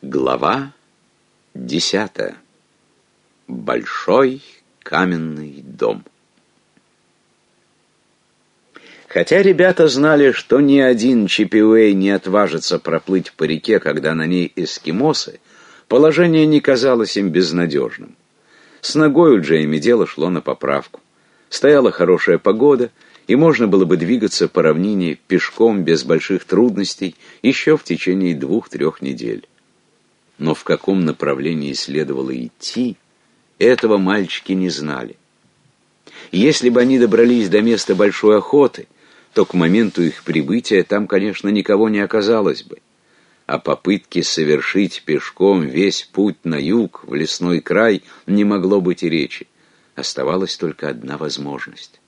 Глава десятая. Большой каменный дом. Хотя ребята знали, что ни один Чипиуэй не отважится проплыть по реке, когда на ней эскимосы, положение не казалось им безнадежным. С ногой у Джейми дело шло на поправку. Стояла хорошая погода, и можно было бы двигаться по равнине пешком без больших трудностей еще в течение двух-трех недель но в каком направлении следовало идти, этого мальчики не знали. Если бы они добрались до места большой охоты, то к моменту их прибытия там, конечно, никого не оказалось бы. А попытки совершить пешком весь путь на юг, в лесной край, не могло быть и речи. Оставалась только одна возможность.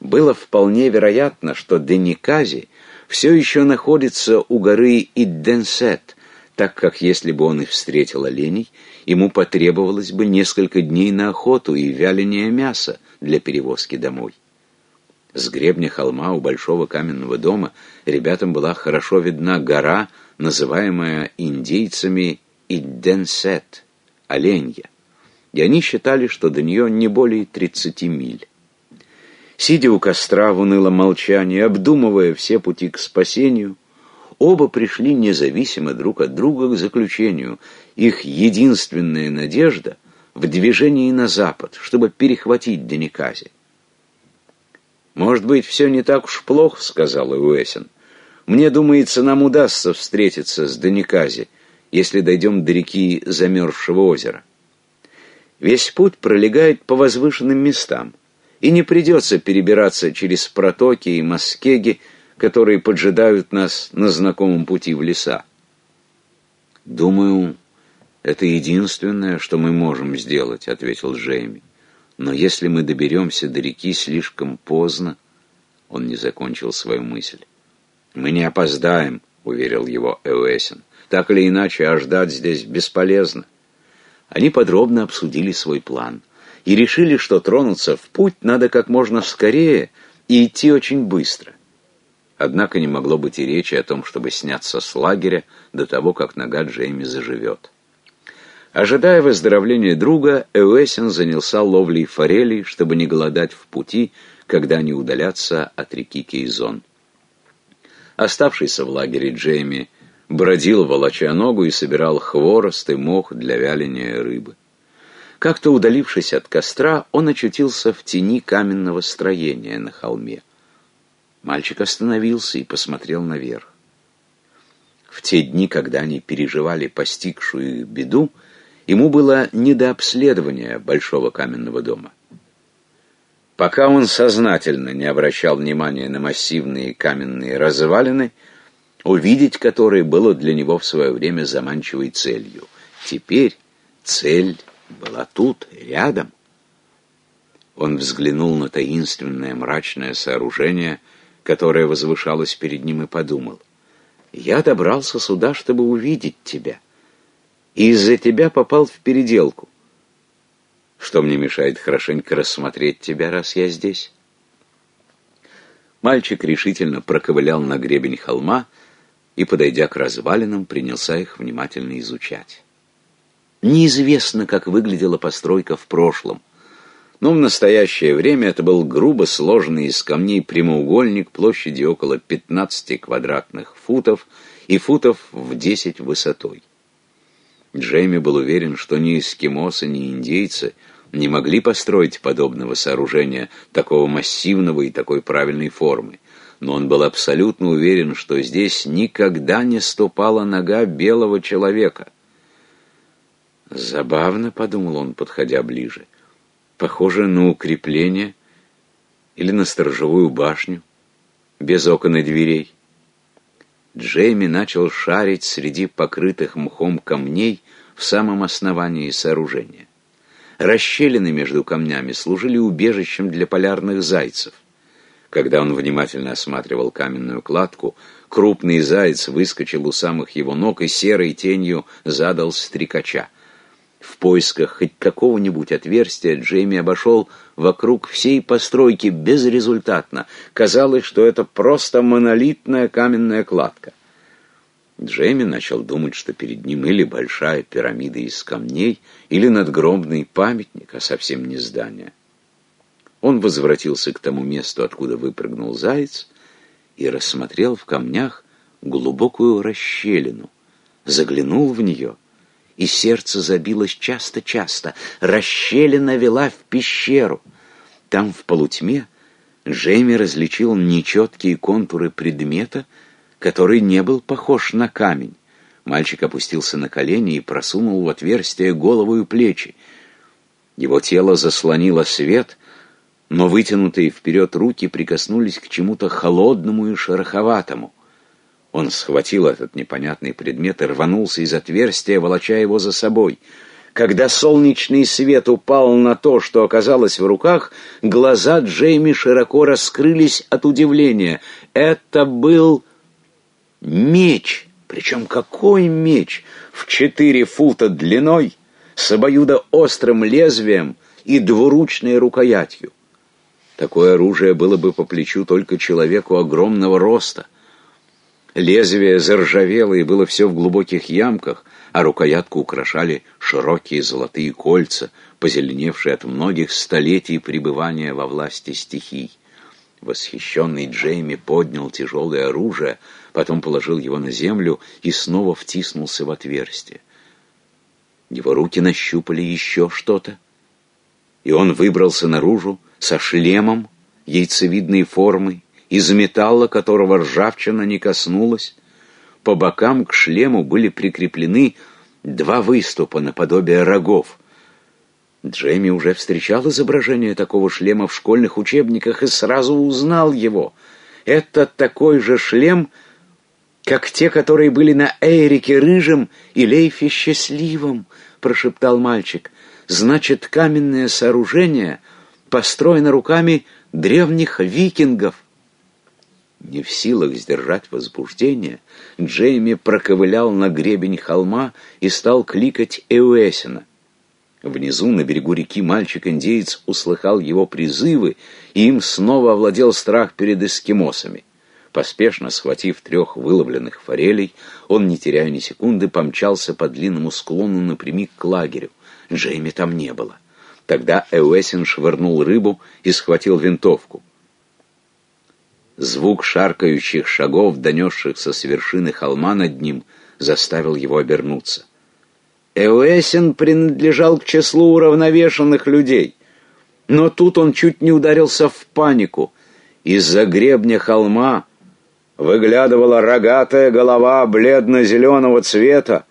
Было вполне вероятно, что Деникази все еще находится у горы Идденсет, так как если бы он и встретил оленей, ему потребовалось бы несколько дней на охоту и вяление мяса для перевозки домой. С гребня холма у большого каменного дома ребятам была хорошо видна гора, называемая индейцами Идденсет, оленья, и они считали, что до нее не более тридцати миль. Сидя у костра в унылом молчании, обдумывая все пути к спасению, Оба пришли независимо друг от друга к заключению. Их единственная надежда в движении на запад, чтобы перехватить Деникази. «Может быть, все не так уж плохо», — сказал Уэсен. «Мне думается, нам удастся встретиться с Деникази, если дойдем до реки замерзшего озера. Весь путь пролегает по возвышенным местам, и не придется перебираться через протоки и маскеги, которые поджидают нас на знакомом пути в леса. «Думаю, это единственное, что мы можем сделать», — ответил Джейми. «Но если мы доберемся до реки слишком поздно...» Он не закончил свою мысль. «Мы не опоздаем», — уверил его Эуэсин. «Так или иначе, а ждать здесь бесполезно». Они подробно обсудили свой план и решили, что тронуться в путь надо как можно скорее и идти очень быстро — Однако не могло быть и речи о том, чтобы сняться с лагеря до того, как нога Джейми заживет. Ожидая выздоровления друга, Эуэсин занялся ловлей форелей, чтобы не голодать в пути, когда они удалятся от реки Кейзон. Оставшийся в лагере Джейми бродил, волоча ногу, и собирал хворост и мох для вяления рыбы. Как-то удалившись от костра, он очутился в тени каменного строения на холме. Мальчик остановился и посмотрел наверх. В те дни, когда они переживали постигшую их беду, ему было не до обследования большого каменного дома. Пока он сознательно не обращал внимания на массивные каменные развалины, увидеть которые было для него в свое время заманчивой целью. Теперь цель была тут, рядом. Он взглянул на таинственное мрачное сооружение — которая возвышалась перед ним, и подумал, «Я добрался сюда, чтобы увидеть тебя, и из-за тебя попал в переделку. Что мне мешает хорошенько рассмотреть тебя, раз я здесь?» Мальчик решительно проковылял на гребень холма и, подойдя к развалинам, принялся их внимательно изучать. Неизвестно, как выглядела постройка в прошлом — но в настоящее время это был грубо сложенный из камней прямоугольник площадью около 15 квадратных футов и футов в 10 высотой. Джейми был уверен, что ни эскимосы, ни индейцы не могли построить подобного сооружения, такого массивного и такой правильной формы. Но он был абсолютно уверен, что здесь никогда не ступала нога белого человека. «Забавно», — подумал он, подходя ближе, — похоже на укрепление или на сторожевую башню, без окон и дверей. Джейми начал шарить среди покрытых мхом камней в самом основании сооружения. Расщелины между камнями служили убежищем для полярных зайцев. Когда он внимательно осматривал каменную кладку, крупный заяц выскочил у самых его ног и серой тенью задал стрекача. В поисках хоть какого-нибудь отверстия Джейми обошел вокруг всей постройки безрезультатно. Казалось, что это просто монолитная каменная кладка. Джейми начал думать, что перед ним или большая пирамида из камней, или надгробный памятник, а совсем не здание. Он возвратился к тому месту, откуда выпрыгнул заяц, и рассмотрел в камнях глубокую расщелину, заглянул в нее, и сердце забилось часто-часто. Расщелина вела в пещеру. Там, в полутьме, Джейми различил нечеткие контуры предмета — который не был похож на камень. Мальчик опустился на колени и просунул в отверстие голову и плечи. Его тело заслонило свет, но вытянутые вперед руки прикоснулись к чему-то холодному и шероховатому. Он схватил этот непонятный предмет и рванулся из отверстия, волоча его за собой. Когда солнечный свет упал на то, что оказалось в руках, глаза Джейми широко раскрылись от удивления. Это был Меч, причем какой меч, в четыре фута длиной, с обоюдоострым лезвием и двуручной рукоятью. Такое оружие было бы по плечу только человеку огромного роста. Лезвие заржавело и было все в глубоких ямках, а рукоятку украшали широкие золотые кольца, позеленевшие от многих столетий пребывания во власти стихий. Восхищенный Джейми поднял тяжелое оружие, потом положил его на землю и снова втиснулся в отверстие. Его руки нащупали еще что-то, и он выбрался наружу со шлемом яйцевидной формы, из металла которого ржавчина не коснулась. По бокам к шлему были прикреплены два выступа наподобие рогов — Джейми уже встречал изображение такого шлема в школьных учебниках и сразу узнал его. Это такой же шлем, как те, которые были на Эрике Рыжем и Лейфе Счастливом, прошептал мальчик. Значит, каменное сооружение построено руками древних викингов. Не в силах сдержать возбуждение, Джейми проковылял на гребень холма и стал кликать Эуэсина. Внизу, на берегу реки, мальчик-индеец услыхал его призывы, и им снова овладел страх перед эскимосами. Поспешно схватив трех выловленных форелей, он, не теряя ни секунды, помчался по длинному склону напрямик к лагерю. Джейми там не было. Тогда Эуэсин швырнул рыбу и схватил винтовку. Звук шаркающих шагов, донесшихся с вершины холма над ним, заставил его обернуться. Эуэсин принадлежал к числу уравновешенных людей. Но тут он чуть не ударился в панику. Из-за гребня холма выглядывала рогатая голова бледно-зеленого цвета,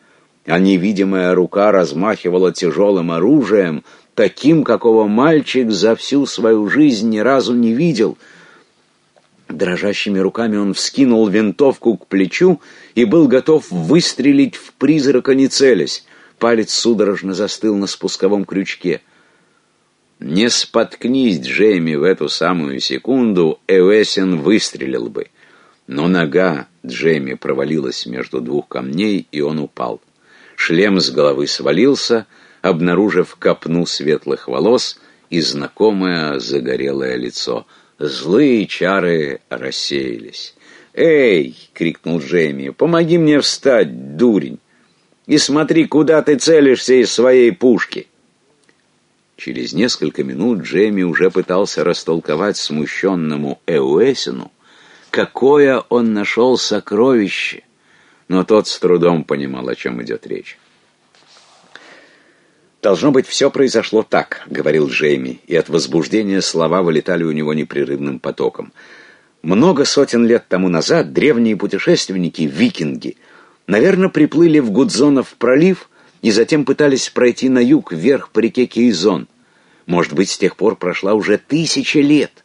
а невидимая рука размахивала тяжелым оружием, таким, какого мальчик за всю свою жизнь ни разу не видел. Дрожащими руками он вскинул винтовку к плечу и был готов выстрелить в призрака, не целясь. Палец судорожно застыл на спусковом крючке. Не споткнись Джейми в эту самую секунду, Эвесин выстрелил бы. Но нога Джейми провалилась между двух камней, и он упал. Шлем с головы свалился, обнаружив копну светлых волос и знакомое загорелое лицо. Злые чары рассеялись. «Эй!» — крикнул Джейми. «Помоги мне встать, дурень!» и смотри, куда ты целишься из своей пушки». Через несколько минут Джейми уже пытался растолковать смущенному Эуэсину, какое он нашел сокровище, но тот с трудом понимал, о чем идет речь. «Должно быть, все произошло так», — говорил Джейми, и от возбуждения слова вылетали у него непрерывным потоком. «Много сотен лет тому назад древние путешественники, викинги, — Наверное, приплыли в Гудзонов пролив и затем пытались пройти на юг вверх по реке Кейзон. Может быть, с тех пор прошла уже тысяча лет.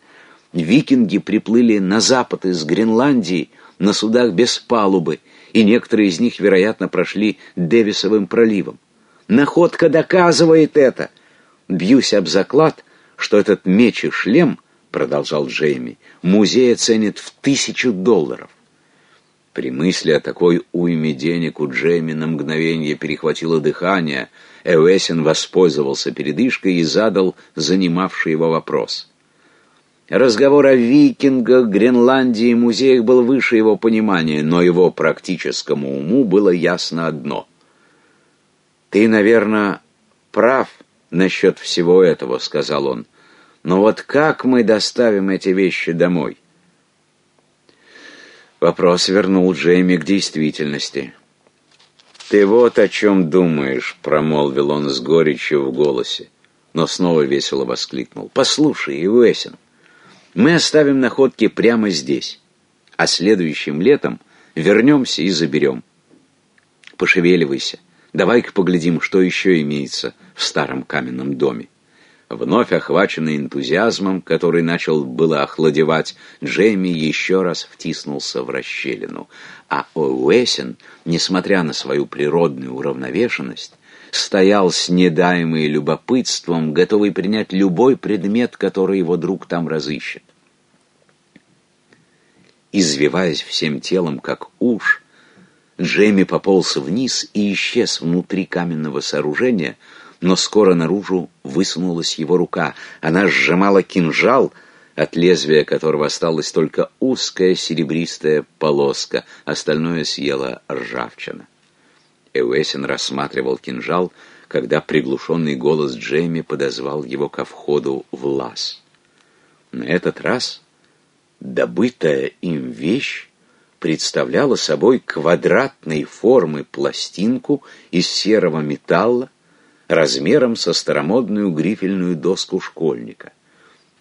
Викинги приплыли на запад из Гренландии на судах без палубы, и некоторые из них, вероятно, прошли Дэвисовым проливом. Находка доказывает это. Бьюсь об заклад, что этот меч и шлем, продолжал Джейми, музей оценит в тысячу долларов. При мысли о такой уйме денег у Джейми на мгновение перехватило дыхание. Эвесин воспользовался передышкой и задал занимавший его вопрос. Разговор о викингах, Гренландии и музеях был выше его понимания, но его практическому уму было ясно одно. «Ты, наверное, прав насчет всего этого», — сказал он. «Но вот как мы доставим эти вещи домой?» Вопрос вернул Джейми к действительности. «Ты вот о чем думаешь», — промолвил он с горечью в голосе, но снова весело воскликнул. «Послушай, Иуэсин, мы оставим находки прямо здесь, а следующим летом вернемся и заберем. Пошевеливайся, давай-ка поглядим, что еще имеется в старом каменном доме. Вновь охваченный энтузиазмом, который начал было охладевать, Джейми еще раз втиснулся в расщелину. А Оуэсен, несмотря на свою природную уравновешенность, стоял с недаемой любопытством, готовый принять любой предмет, который его друг там разыщет. Извиваясь всем телом, как уж, Джейми пополз вниз и исчез внутри каменного сооружения, но скоро наружу высунулась его рука. Она сжимала кинжал, от лезвия которого осталась только узкая серебристая полоска, остальное съела ржавчина. Эуэсин рассматривал кинжал, когда приглушенный голос Джейми подозвал его ко входу в лаз. На этот раз добытая им вещь представляла собой квадратной формы пластинку из серого металла размером со старомодную грифельную доску школьника.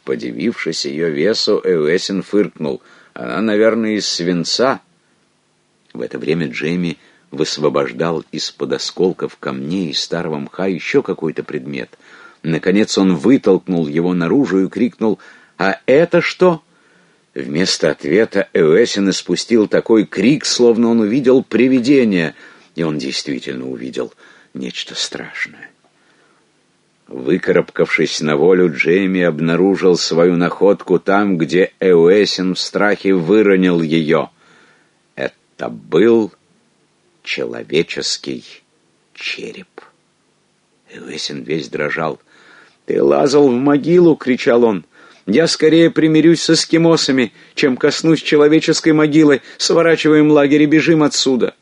Подивившись ее весу, Эуэсин фыркнул. Она, наверное, из свинца. В это время Джейми высвобождал из-под осколков камней и старого мха еще какой-то предмет. Наконец он вытолкнул его наружу и крикнул «А это что?» Вместо ответа Эуэсин испустил такой крик, словно он увидел привидение, и он действительно увидел нечто страшное. Выкарабкавшись на волю, Джейми обнаружил свою находку там, где Эуэсин в страхе выронил ее. Это был человеческий череп. Эвесин весь дрожал. «Ты лазал в могилу!» — кричал он. «Я скорее примирюсь с эскимосами, чем коснусь человеческой могилы. Сворачиваем лагерь и бежим отсюда!»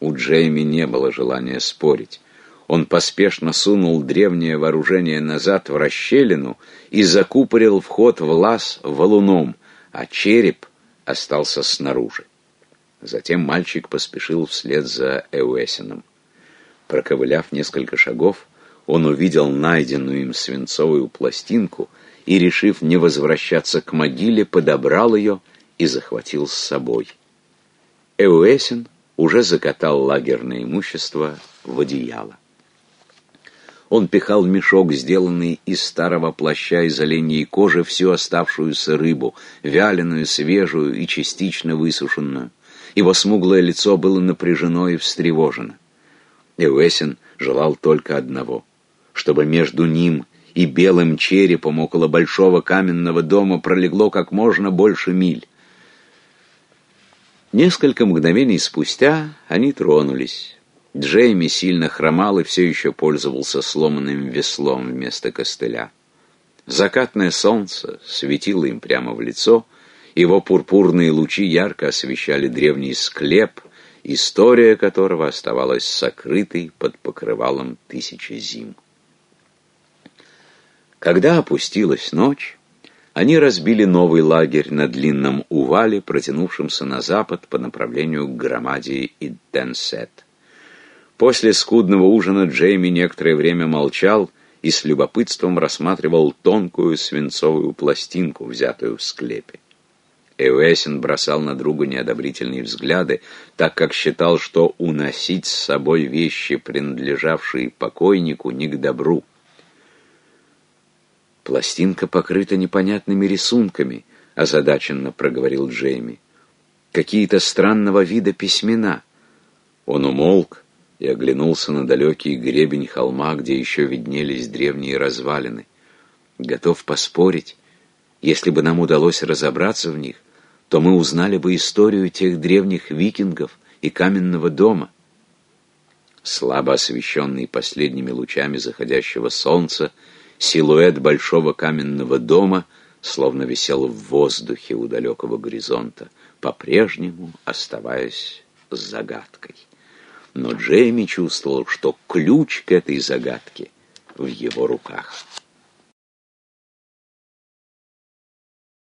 У Джейми не было желания спорить. Он поспешно сунул древнее вооружение назад в расщелину и закупорил вход в лаз валуном, а череп остался снаружи. Затем мальчик поспешил вслед за Эуэсином. Проковыляв несколько шагов, он увидел найденную им свинцовую пластинку и, решив не возвращаться к могиле, подобрал ее и захватил с собой. Эуэсин уже закатал лагерное имущество в одеяло. Он пихал мешок, сделанный из старого плаща из оленьей кожи, всю оставшуюся рыбу, вяленую, свежую и частично высушенную. Его смуглое лицо было напряжено и встревожено. Эуэсин желал только одного, чтобы между ним и белым черепом около большого каменного дома пролегло как можно больше миль. Несколько мгновений спустя они тронулись. Джейми сильно хромал и все еще пользовался сломанным веслом вместо костыля. Закатное солнце светило им прямо в лицо — его пурпурные лучи ярко освещали древний склеп, история которого оставалась сокрытой под покрывалом тысячи зим. Когда опустилась ночь, они разбили новый лагерь на длинном увале, протянувшемся на запад по направлению к громаде Идденсет. После скудного ужина Джейми некоторое время молчал и с любопытством рассматривал тонкую свинцовую пластинку, взятую в склепе. Эуэсин бросал на друга неодобрительные взгляды, так как считал, что уносить с собой вещи, принадлежавшие покойнику, не к добру. «Пластинка покрыта непонятными рисунками», — озадаченно проговорил Джейми. «Какие-то странного вида письмена». Он умолк и оглянулся на далекий гребень холма, где еще виднелись древние развалины. Готов поспорить, если бы нам удалось разобраться в них, то мы узнали бы историю тех древних викингов и каменного дома. Слабо освещенный последними лучами заходящего солнца, силуэт большого каменного дома словно висел в воздухе у далекого горизонта, по-прежнему оставаясь загадкой. Но Джейми чувствовал, что ключ к этой загадке в его руках.